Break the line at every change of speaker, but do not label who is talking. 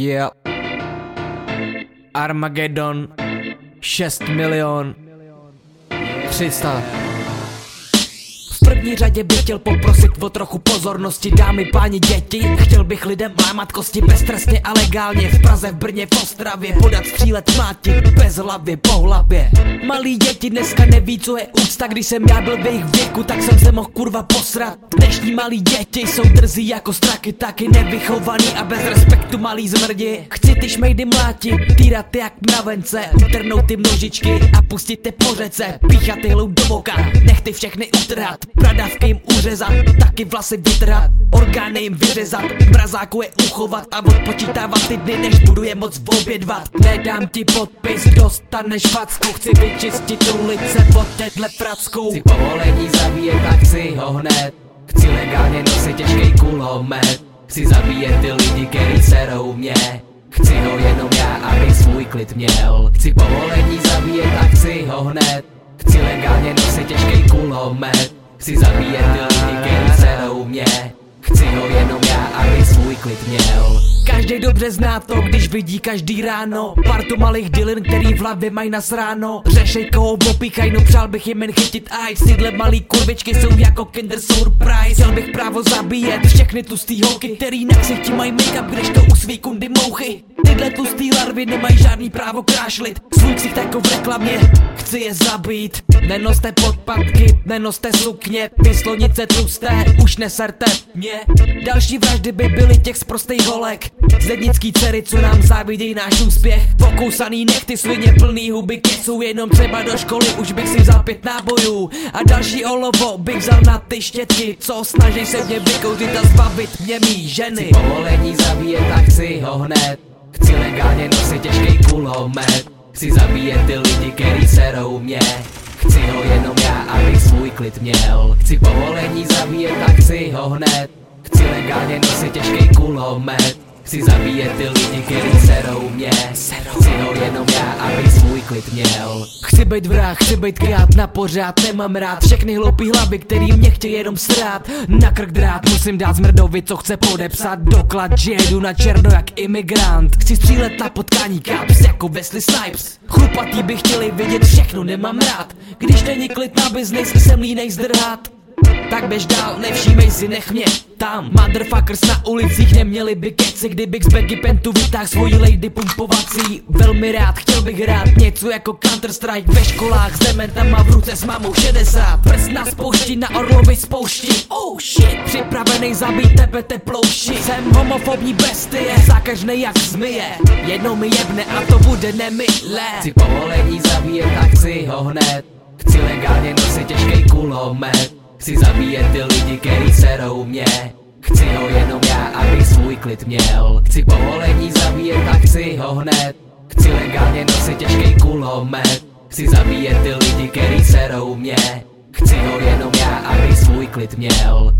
Yeah. Armageddon 6 milion 300 v první řadě bych chtěl poprosit o trochu pozornosti. Dámy, páni, děti Chtěl bych lidem lámat kosti beztrestně a legálně. V Praze, v Brně, v Ostravě Podat střílet máti bez hlavy po hlavě. Malí děti dneska neví, co je úcta. Když jsem já byl v jejich věku, tak jsem se mohl kurva posrat. Dnešní malí děti jsou drzí jako straky Taky nevychovaný a bez respektu malí zmrdi. Chci ty šmejdy mlátit, týrat jak mravence Utrhnout ty množičky a pustit ty po řece Píchat ty do voka, nech ty všechny utrhat Bradavky jim uřezat, taky vlasy vytrhat Orgány jim vyřezat, mrazáku je uchovat A odpočítávat ty dny, než budu je moc obědvat. Nedám ti podpis, dostaneš facku Chci vyčistit ulice pod téhle pracku
Chci povolení zabíjet, tak chci ho hned. Chci legálně nosit těžký kulomet Chci zabíjet ty lidi, který serou mě Chci ho jenom já, abych svůj klid měl. Chci povolení zabíjet, tak chci ho hned. Chci legálně nosit těžký kulomet Chci zabíjet ty lidi, který serou mě Chci ho jenom já, aby svůj klid měl.
Každý dobře zná to, když vidí každý ráno. Partu malých dilin, který v hlavě mají nasráno Řešej koho opíchaj, no přál bych jim jen chytit ice Tyhle malý kurvičky jsou jako kinder surprise. Chtěl bych právo zabíjet všechny tlustý holky Který na ksichti mají make-up, když to u svý kundy mouchy. Tyhle tlustý larvy nemají žádný právo krášlit. Svůj ksich jako v reklamě, chci je zabít Nenoste podpatky, nenoste sukně Vyslonice tlusté, už neserte mě. Další vraždy by byly těch z prostých holek. Zednický dcery, co nám závidějí náš úspěch. Pokousaný nechty svině plný huby keců Jenom třeba do školy už bych si vzal pět nábojů. A další olovo bych vzal na ty štětky Co snaží se mě vykouřit a zbavit mě mý ženy.
Chci povolení zabíjet, tak chci ho hned. Chci legálně nosit těžký kulomet. Chci zabíjet ty lidi, který serou mě Chci ho jenom já, abych svůj klid měl. Chci povolení zabíjet, tak chci ho hned. Chci legálně nosit těžký kulomet Chci zabíjet ty lidi, který serou mě. Chci ho jenom já, abych svůj klid měl.
Chci být vrah, chci být krát na pořád Nemám rád všechny hloupý hlavy, který mě chtějí jenom srát Na krk drát musím dát zmrdovi, co chce podepsat. Doklad, že jedu na černo jak imigrant. Chci střílet na potkání kaps jako Wesley Snipes. Chlupatý by chtěli vidět všechno, nemám rád. Když není klid na biznis, jsem línej zdrhat tak běž dál, nevšímej si, nech mě tam. Motherfuckers na ulicích neměli by keci Kdybych z baggy pentu vytáhl svoji lady pumpovací. Velmi rád, chtěl bych hrát něco jako Counter Strike Ve školách. S dementama v ruce s mamou 60 Prst na spoušti, na orlovi spoušti. Oh shit, připravený zabít tebe teplouši. Jsem homofobní bestie, zákažnej jak zmije. Jednou mi jebne a to bude nemilé.
Chci povolení zabíjet, tak chci ho hned. Chci legálně nosit těžký kulomet Chci zabíjet ty lidi, který serou mě. Chci ho jenom já, abych svůj klid měl. Chci povolení zabíjet, tak chci ho hned. Chci legálně nosit těžký kulomet. Chci zabíjet ty lidi, který serou mě. Chci ho jenom já, abych svůj klid měl